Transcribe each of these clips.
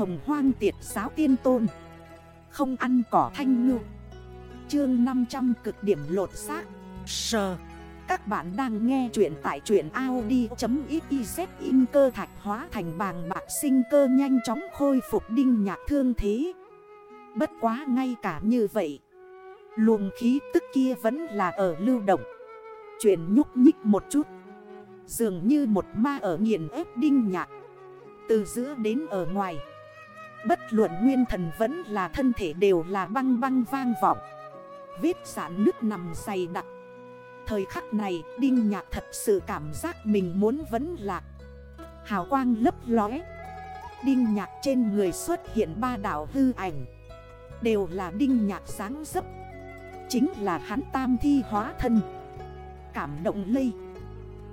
hồng hoang tiệt giáo tiên tôn. Không ăn cỏ thanh ngư. Chương 500 cực điểm lột xác. Sờ Các bạn đang nghe chuyện tại chuyện Audi.xyz in cơ thạch hóa thành bàng bạc sinh cơ nhanh chóng khôi phục đinh nhạc thương thế. Bất quá ngay cả như vậy, Luồng khí tức kia vẫn là ở lưu động. Chuyện nhúc nhích một chút. Dường như một ma ở nghiền ép đinh nhạc. Từ giữa đến ở ngoài. Bất luận nguyên thần vẫn là thân thể đều là băng băng vang vọng. Vết dạ sản nước nằm dày đặc. Thời khắc này, Đinh Nhạc thật sự cảm giác mình muốn vấn lạc. Hào quang lấp lóe. Đinh Nhạc trên người xuất hiện ba đảo hư ảnh. Đều là Đinh Nhạc sáng dấp. Chính là hắn tam thi hóa thân. Cảm động lây.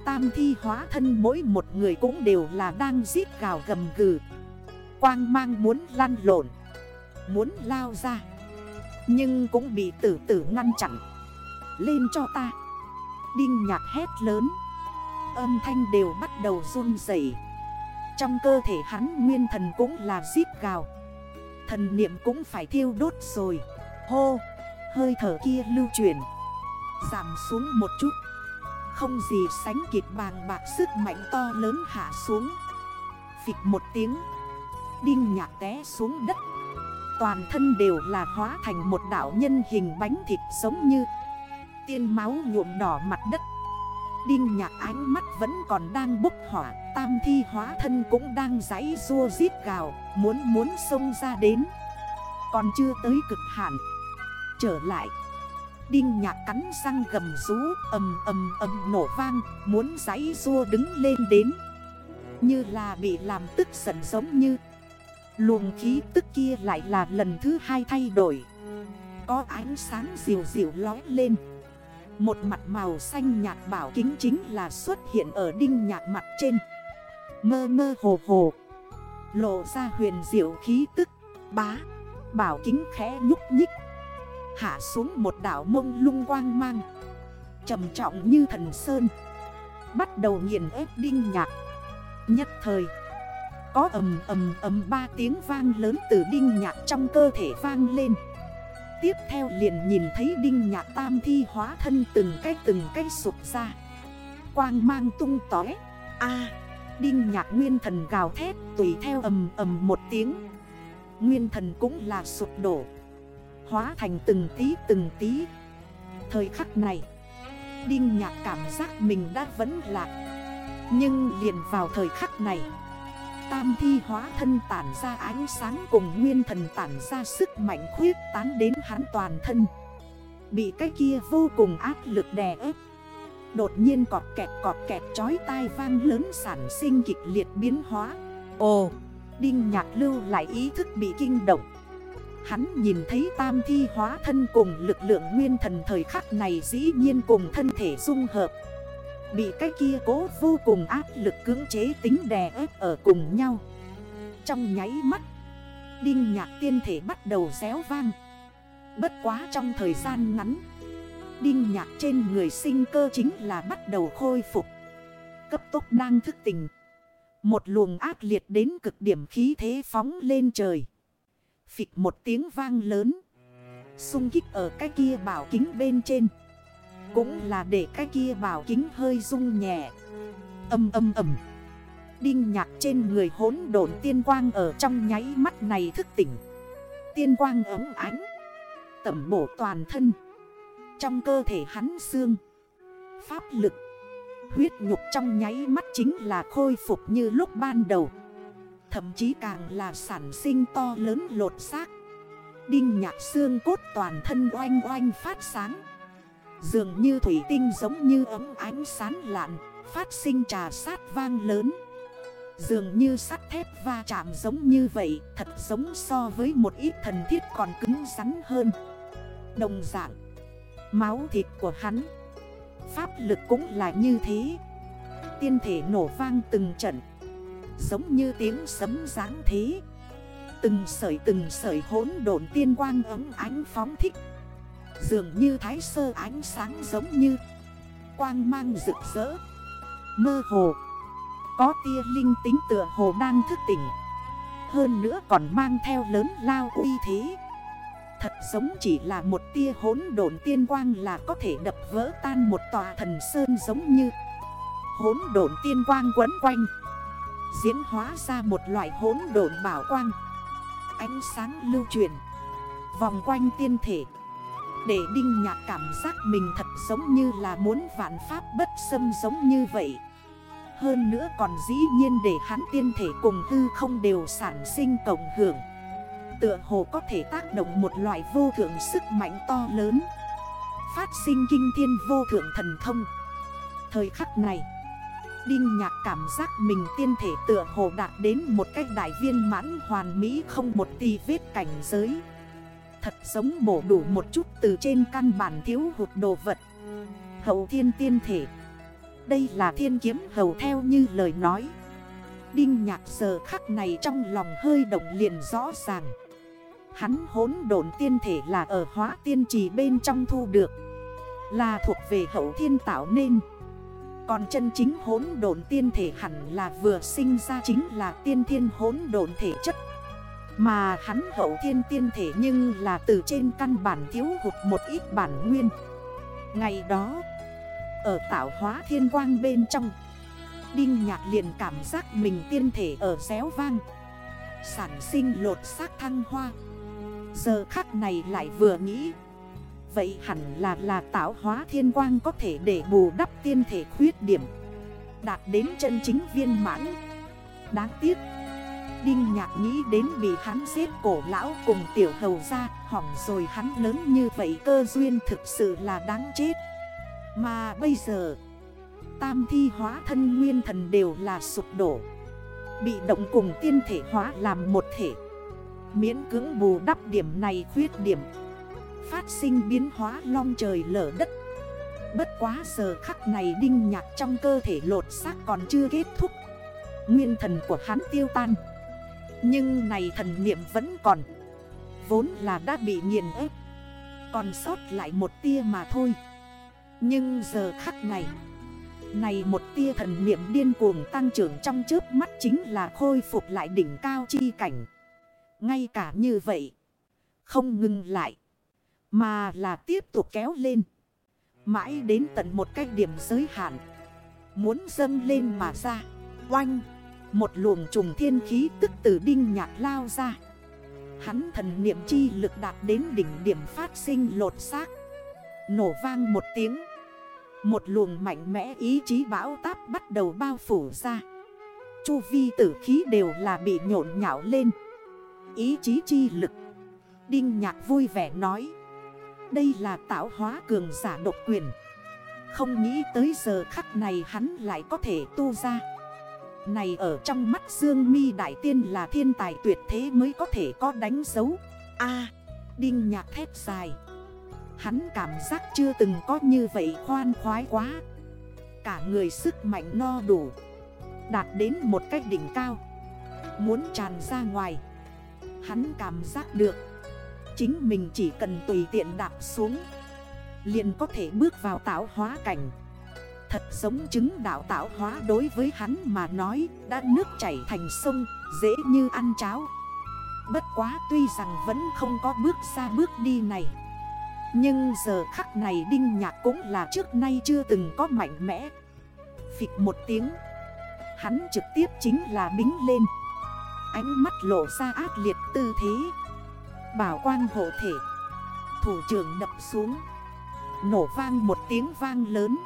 Tam thi hóa thân mỗi một người cũng đều là đang giết gào gầm gừ. Quang mang muốn lăn lộn, Muốn lao ra, Nhưng cũng bị tử tử ngăn chặn. Lên cho ta. Đinh nhạc hét lớn. Âm thanh đều bắt đầu run dậy Trong cơ thể hắn nguyên thần cũng là giết gào. Thần niệm cũng phải thiêu đốt rồi. Hô, Hơi thở kia lưu chuyển. Giảm xuống một chút. Không gì sánh kịp bàng bạc sức mạnh to lớn hạ xuống. Phịch một tiếng. Đinh nhạc té xuống đất. Toàn thân đều là hóa thành một đảo nhân hình bánh thịt giống như Tiên máu nhuộm đỏ mặt đất. Đinh nhạc ánh mắt vẫn còn đang bốc hỏa, Tam thi hóa thân cũng đang giấy rua giết gào, Muốn muốn xông ra đến. Còn chưa tới cực hạn. Trở lại. Đinh nhạc cắn răng gầm rú, ầm ầm ầm nổ vang, Muốn giấy rua đứng lên đến. Như là bị làm tức giận giống như Luồng khí tức kia lại là lần thứ hai thay đổi. Có ánh sáng dịu dịu lói lên. Một mặt màu xanh nhạt bảo kính chính là xuất hiện ở đinh nhạc mặt trên. Mơ mơ hồ hồ. Lộ ra huyền diệu khí tức. Bá. Bảo kính khẽ nhúc nhích. Hạ xuống một đảo mông lung quang mang. Trầm trọng như thần sơn. Bắt đầu nghiền ép đinh nhạc. Nhất thời có ầm ầm ầm ba tiếng vang lớn từ đinh nhạc trong cơ thể vang lên. Tiếp theo liền nhìn thấy đinh nhạc tam thi hóa thân từng cái từng cái sụp ra. Quang mang tung tói a, Đinh nhạc nguyên thần gào thét tùy theo ầm ầm một tiếng. Nguyên thần cũng là sụp đổ. Hóa thành từng tí từng tí. Thời khắc này, Đinh nhạc cảm giác mình đã vẫn lạc. Nhưng liền vào thời khắc này Tam thi hóa thân tản ra ánh sáng cùng nguyên thần tản ra sức mạnh khuyết tán đến hắn toàn thân. Bị cái kia vô cùng áp lực đè ép. Đột nhiên cọt kẹt cọt kẹt chói tai vang lớn sản sinh kịch liệt biến hóa. Ồ, Đinh Nhạc Lưu lại ý thức bị kinh động. Hắn nhìn thấy tam thi hóa thân cùng lực lượng nguyên thần thời khắc này dĩ nhiên cùng thân thể dung hợp. Bị cái kia cố vô cùng áp lực cưỡng chế tính đè ép ở cùng nhau. Trong nháy mắt, Đinh nhạc tiên thể bắt đầu réo vang. Bất quá trong thời gian ngắn, Đinh nhạc trên người sinh cơ chính là bắt đầu khôi phục. Cấp tốc đang thức tình Một luồng ác liệt đến cực điểm khí thế phóng lên trời. Phịch một tiếng vang lớn, Xung kích ở cái kia bảo kính bên trên. Cũng là để cái kia bảo kính hơi rung nhẹ. Âm âm âm. Đinh nhạc trên người hốn độn tiên quang ở trong nháy mắt này thức tỉnh. Tiên quang ấm ánh. Tẩm bổ toàn thân. Trong cơ thể hắn xương. Pháp lực. Huyết nhục trong nháy mắt chính là khôi phục như lúc ban đầu. Thậm chí càng là sản sinh to lớn lột xác. Đinh nhạc xương cốt toàn thân oanh oanh phát sáng. Dường như thủy tinh giống như ấm ánh sán lạn, Phát sinh trà sát vang lớn. Dường như sắt thép va chạm giống như vậy, Thật giống so với một ít thần thiết còn cứng rắn hơn. Đồng dạng, Máu thịt của hắn, Pháp lực cũng là như thế. Tiên thể nổ vang từng trận, Giống như tiếng sấm ráng thế. Từng sợi từng sợi hỗn độn tiên quang ấm ánh phóng thích. Dường như thái sơ ánh sáng giống như Quang mang rực rỡ. Mơ hồ. Có tia linh tính tựa hồ đang thức tỉnh. Hơn nữa còn mang theo lớn lao uy thế. Thật giống chỉ là một tia hốn độn tiên quang là có thể đập vỡ tan một tòa thần sơn giống như Hốn độn tiên quang quấn quanh, Diễn hóa ra một loại hốn độn bảo quang. Ánh sáng lưu truyền, Vòng quanh tiên thể. Để đinh nhạc cảm giác mình thật giống như là muốn vạn pháp bất xâm giống như vậy. Hơn nữa còn dĩ nhiên để hắn tiên thể cùng hư không đều sản sinh cộng hưởng. Tựa hồ có thể tác động một loại vô thượng sức mạnh to lớn. Phát sinh kinh thiên vô thượng thần thông. Thời khắc này, Đinh nhạc cảm giác mình tiên thể tựa hồ đạt đến một cách đại viên mãn hoàn mỹ không một tì vết cảnh giới. Thật giống bổ đủ một chút từ trên căn bản thiếu hụt đồ vật. Hậu thiên tiên thể. Đây là thiên kiếm hầu theo như lời nói. Đinh nhạc giờ khắc này trong lòng hơi động liền rõ ràng. Hắn hốn độn tiên thể là ở hóa tiên trì bên trong thu được. Là thuộc về hậu thiên tạo nên. Còn chân chính hốn độn tiên thể hẳn là vừa sinh ra chính là tiên thiên hốn độn thể chất mà hắn hậu thiên tiên thể nhưng là từ trên căn bản thiếu hụt một ít bản nguyên. Ngày đó, Ở tạo hóa thiên quang bên trong, Đinh nhạc liền cảm giác mình tiên thể ở xéo vang. Sản sinh lột xác thăng hoa. Giờ khắc này lại vừa nghĩ, Vậy hẳn là là tạo hóa thiên quang có thể để bù đắp tiên thể khuyết điểm, Đạt đến chân chính viên mãn. Đáng tiếc Đinh nhạc nghĩ đến bị hắn xếp cổ lão cùng tiểu hầu ra, Hỏng rồi hắn lớn như vậy cơ duyên thực sự là đáng chết. Mà bây giờ, Tam thi hóa thân nguyên thần đều là sụp đổ, Bị động cùng tiên thể hóa làm một thể. Miễn cưỡng bù đắp điểm này khuyết điểm, Phát sinh biến hóa long trời lở đất. Bất quá giờ khắc này đinh nhạc trong cơ thể lột xác còn chưa kết thúc. Nguyên thần của hắn tiêu tan. Nhưng này thần niệm vẫn còn Vốn là đã bị nghiền ép Còn sót lại một tia mà thôi Nhưng giờ khắc này Này một tia thần niệm điên cuồng tăng trưởng trong trước mắt chính là khôi phục lại đỉnh cao chi cảnh ngay cả như vậy. Không ngừng lại. Mà là tiếp tục kéo lên. Mãi đến tận một cái điểm giới hạn. Muốn dâng lên mà ra. Oanh. Một luồng trùng thiên khí tức từ đinh nhạc lao ra. Hắn thần niệm chi lực đạt đến đỉnh điểm phát sinh lột xác. Nổ vang một tiếng. Một luồng mạnh mẽ ý chí bão táp bắt đầu bao phủ ra. Chu vi tử khí đều là bị nhộn nhạo lên ý chí chi lực Đinh nhạc vui vẻ nói Đây là tạo hóa cường giả độc quyền Không nghĩ tới giờ khắc này hắn lại có thể tu ra này ở trong mắt Dương mi Đại Tiên là thiên tài tuyệt thế mới có thể có đánh dấu. A, Đinh nhạc thép dài. Hắn cảm giác chưa từng có như vậy khoan khoái quá. Cả người sức mạnh no đủ. Đạt đến một cách đỉnh cao. Muốn tràn ra ngoài. Hắn cảm giác được. Chính mình chỉ cần tùy tiện đạp xuống. Liền có thể bước vào tạo hóa cảnh. Thật giống chứng đạo tạo hóa đối với hắn mà nói, Đã nước chảy thành sông, Dễ như ăn cháo. Bất quá tuy rằng vẫn không có bước ra bước đi này, Nhưng giờ khắc này Đinh Nhạc cũng là trước nay chưa từng có mạnh mẽ. Phịch một tiếng, Hắn trực tiếp chính là bính lên. Ánh mắt lộ ra ác liệt tư thế. Bảo quang hộ thể, Thủ trưởng đập xuống. Nổ vang một tiếng vang lớn.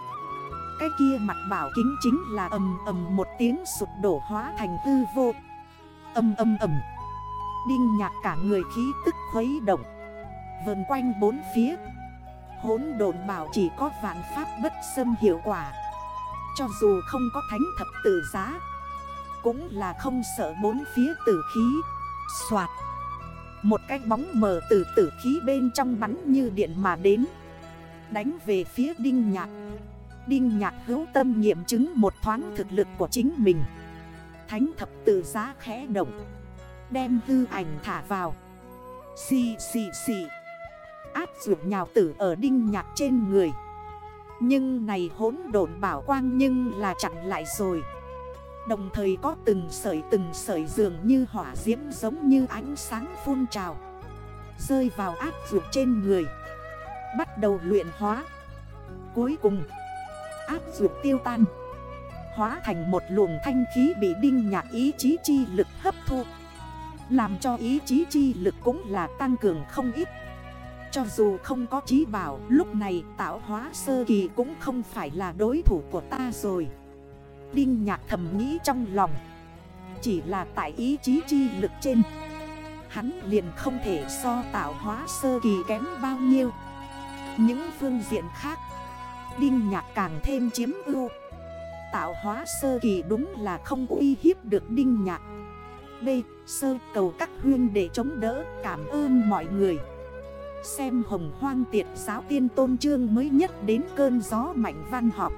Cái kia mặt bảo kính chính là ầm ầm một tiếng sụp đổ hóa thành hư vô. Âm âm ầm. Đinh nhạc cả người khí tức khuấy động. Vần quanh bốn phía. Hốn đồn bảo chỉ có vạn pháp bất xâm hiệu quả. Cho dù không có thánh thập tử giá, cũng là không sợ bốn phía tử khí Xoạt Một cái bóng mờ từ tử khí bên trong bắn như điện mà đến, Đánh về phía Đinh Nhạc. Đinh Nhạc hữu tâm nghiệm chứng một thoáng thực lực của chính mình. Thánh thập tự giá khẽ động. Đem hư ảnh thả vào. Xì xì xì. Áp dụng nhào tử ở đinh nhạc trên người. Nhưng này hốn độn bảo quang nhưng là chặn lại rồi. Đồng thời có từng sợi từng sợi dường như hỏa diễm giống như ánh sáng phun trào. Rơi vào áp dụng trên người. Bắt đầu luyện hóa. Cuối cùng áp dược tiêu tan. Hóa thành một luồng thanh khí bị đinh nhạc ý chí chi lực hấp thu. Làm cho ý chí chi lực cũng là tăng cường không ít. Cho dù không có trí bảo, Lúc này tạo hóa sơ kỳ cũng không phải là đối thủ của ta rồi. Đinh nhạc thầm nghĩ trong lòng. Chỉ là tại ý chí chi lực trên, Hắn liền không thể so tạo hóa sơ kỳ kém bao nhiêu. Những phương diện khác Đinh nhạc càng thêm chiếm ưu. Tạo hóa sơ kỳ đúng là không uy hiếp được đinh nhạc. B. Sơ cầu các huyên để chống đỡ, Cảm ơn mọi người. Xem hồng hoang tiệt giáo tiên tôn trương mới nhất đến cơn gió mạnh văn học.